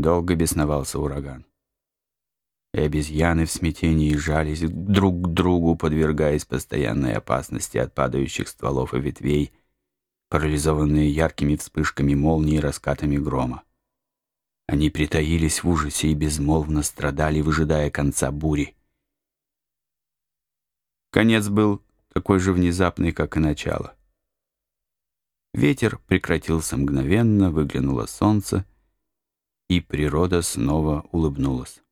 Долго бесновался ураган. И обезьяны в смятении жались друг к другу, подвергаясь постоянной опасности от падающих стволов и ветвей, парализованные яркими вспышками молнии и раскатами грома. Они притаились в ужасе и безмолвно страдали, выжидая конца бури. Конец был такой же внезапный, как и начало. Ветер прекратился мгновенно, выглянуло солнце, и природа снова улыбнулась.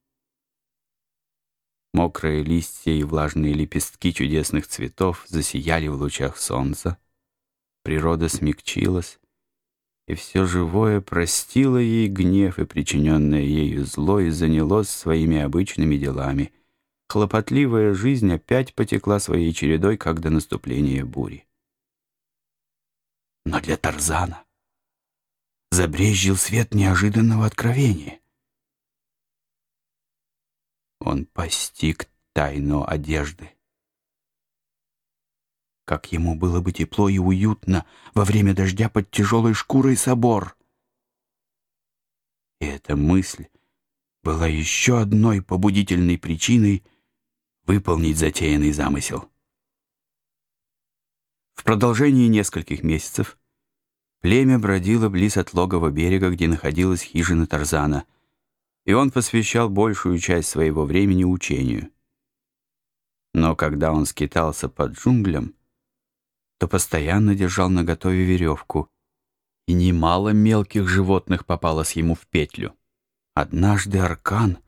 Мокрые листья и влажные лепестки чудесных цветов засияли в лучах солнца. Природа смягчилась, и все живое простило ей гнев и причиненное ею зло и занялось своими обычными делами. Хлопотливая жизнь опять потекла своей чередой, как до наступления бури. Но для Тарзана забрезжил свет неожиданного откровения. Он постиг тайну одежды. Как ему было бы тепло и уютно во время дождя под тяжелой шкурой собор. И эта мысль была еще одной побудительной причиной выполнить затеянный замысел. В продолжении нескольких месяцев племя бродило близ от логова берега, где находилась хижина Тарзана, и он посвящал большую часть своего времени учению. Но когда он скитался под джунглям, то постоянно держал наготове веревку, и немало мелких животных попалось ему в петлю. Однажды Аркан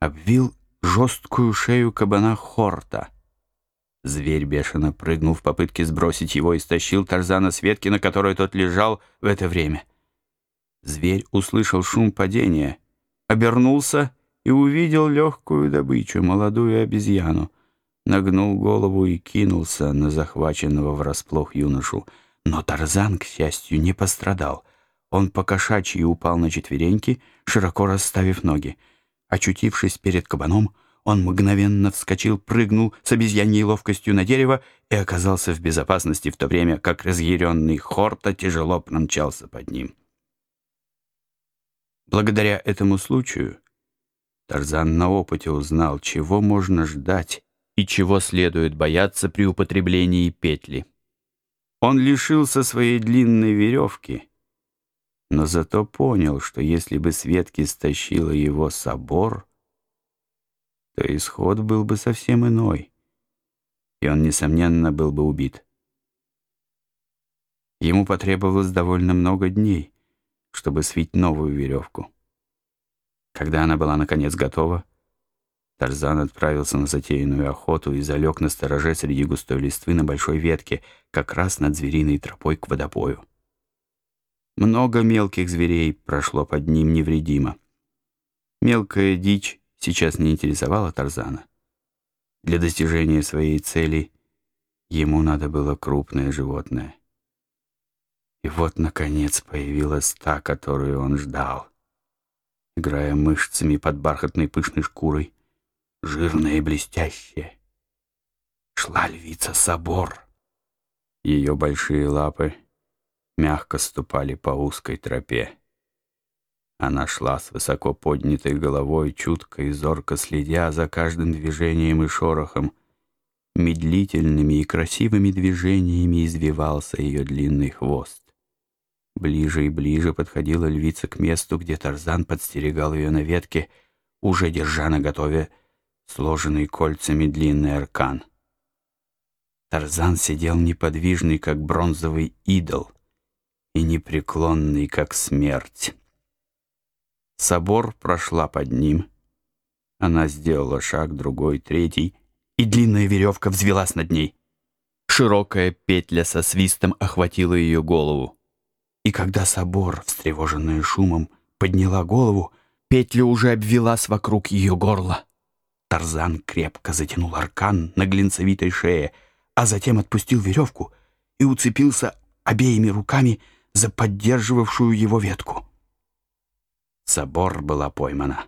обвил жесткую шею кабана Хорта. Зверь бешено прыгнул в попытке сбросить его и стащил Тарзана с ветки, на которой тот лежал в это время. Зверь услышал шум падения, обернулся и увидел легкую добычу, молодую обезьяну нагнул голову и кинулся на захваченного врасплох юношу. Но Тарзан, к счастью, не пострадал. Он покошачьи упал на четвереньки, широко расставив ноги. Очутившись перед кабаном, он мгновенно вскочил, прыгнул с обезьяньей ловкостью на дерево и оказался в безопасности в то время, как разъяренный Хорта тяжело промчался под ним. Благодаря этому случаю Тарзан на опыте узнал, чего можно ждать и чего следует бояться при употреблении петли. Он лишился своей длинной веревки, но зато понял, что если бы Светки стащила его собор, то исход был бы совсем иной, и он, несомненно, был бы убит. Ему потребовалось довольно много дней, чтобы свить новую веревку. Когда она была, наконец, готова, Тарзан отправился на затеянную охоту и залег на стороже среди густой листвы на большой ветке, как раз над звериной тропой к водопою. Много мелких зверей прошло под ним невредимо. Мелкая дичь сейчас не интересовала Тарзана. Для достижения своей цели ему надо было крупное животное. И вот, наконец, появилась та, которую он ждал. Играя мышцами под бархатной пышной шкурой, жирная и блестящая. Шла львица собор. Ее большие лапы мягко ступали по узкой тропе. Она шла с высоко поднятой головой, чутко и зорко следя за каждым движением и шорохом. Медлительными и красивыми движениями извивался ее длинный хвост. Ближе и ближе подходила львица к месту, где Тарзан подстерегал ее на ветке, уже держа наготове сложенный кольцами длинный аркан. Тарзан сидел неподвижный, как бронзовый идол, и непреклонный, как смерть. Собор прошла под ним. Она сделала шаг, другой, третий, и длинная веревка взвелась над ней. Широкая петля со свистом охватила ее голову. И когда собор, встревоженная шумом, подняла голову, петля уже обвелась вокруг ее горла. Тарзан крепко затянул аркан на глинцевитой шее, а затем отпустил веревку и уцепился обеими руками за поддерживавшую его ветку. Собор была поймана.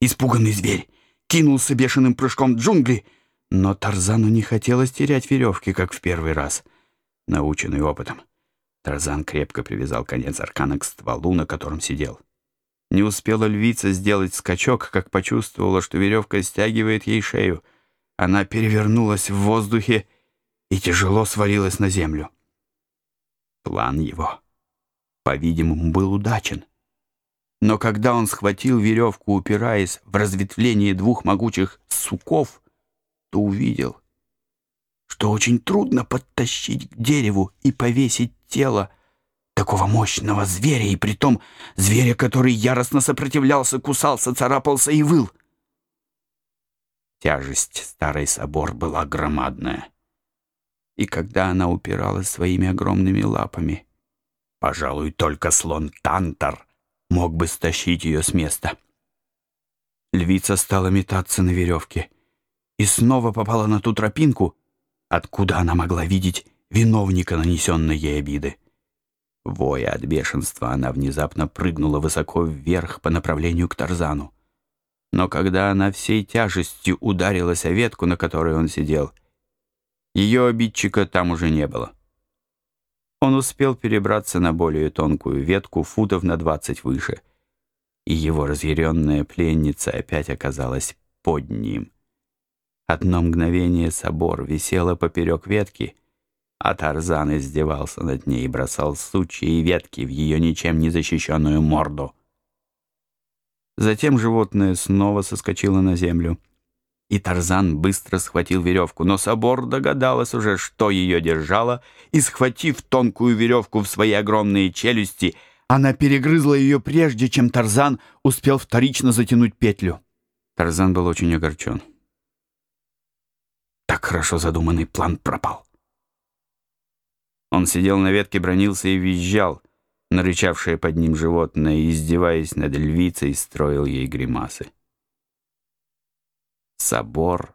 Испуганный зверь кинулся бешеным прыжком в джунгли, но Тарзану не хотелось терять веревки, как в первый раз, наученный опытом. Тарзан крепко привязал конец аркана к стволу, на котором сидел. Не успела львица сделать скачок, как почувствовала, что веревка стягивает ей шею. Она перевернулась в воздухе и тяжело свалилась на землю. План его, по-видимому, был удачен. Но когда он схватил веревку, упираясь в разветвление двух могучих суков, то увидел, что очень трудно подтащить к дереву и повесить тело такого мощного зверя, и притом зверя, который яростно сопротивлялся, кусался, царапался и выл. Тяжесть старой собор была громадная. И когда она упиралась своими огромными лапами, пожалуй, только слон Тантар мог бы стащить ее с места. Львица стала метаться на веревке и снова попала на ту тропинку, откуда она могла видеть виновника нанесенной ей обиды. Воя от бешенства, она внезапно прыгнула высоко вверх по направлению к Тарзану. Но когда она всей тяжестью ударилась о ветку, на которой он сидел, ее обидчика там уже не было. Он успел перебраться на более тонкую ветку, футов на двадцать выше, и его разъяренная пленница опять оказалась под ним. Одно мгновение собор висела поперек ветки — а Тарзан издевался над ней и бросал сучья и ветки в ее ничем не защищенную морду. Затем животное снова соскочило на землю, и Тарзан быстро схватил веревку, но Собор догадалась уже, что ее держало, и, схватив тонкую веревку в свои огромные челюсти, она перегрызла ее прежде, чем Тарзан успел вторично затянуть петлю. Тарзан был очень огорчен. Так хорошо задуманный план пропал. Он сидел на ветке, бронился и визжал, нарычавшее под ним животное, издеваясь над львицей, строил ей гримасы. Собор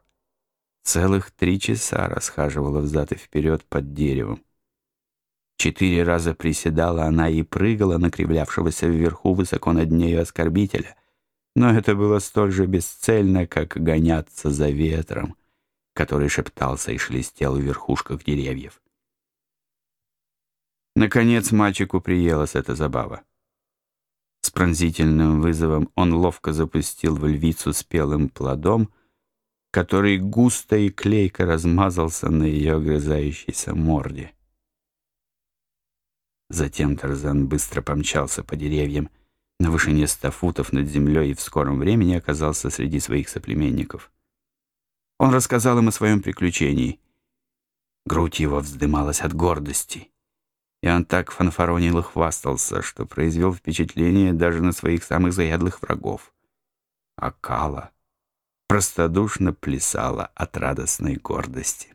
целых три часа расхаживала взад и вперед под деревом. Четыре раза приседала она и прыгала на кривлявшегося вверху высоко над нею оскорбителя, но это было столь же бесцельно, как гоняться за ветром, который шептался и шелестел в верхушках деревьев. Наконец мальчику приелась эта забава. С пронзительным вызовом он ловко запустил в львицу спелым плодом, который густо и клейко размазался на ее грызающейся морде. Затем Тарзан быстро помчался по деревьям на вышине ста футов над землей и в скором времени оказался среди своих соплеменников. Он рассказал им о своем приключении. Грудь его вздымалась от гордости — и он так фанфаронил и хвастался, что произвел впечатление даже на своих самых заядлых врагов. А Кала простодушно плясала от радостной гордости.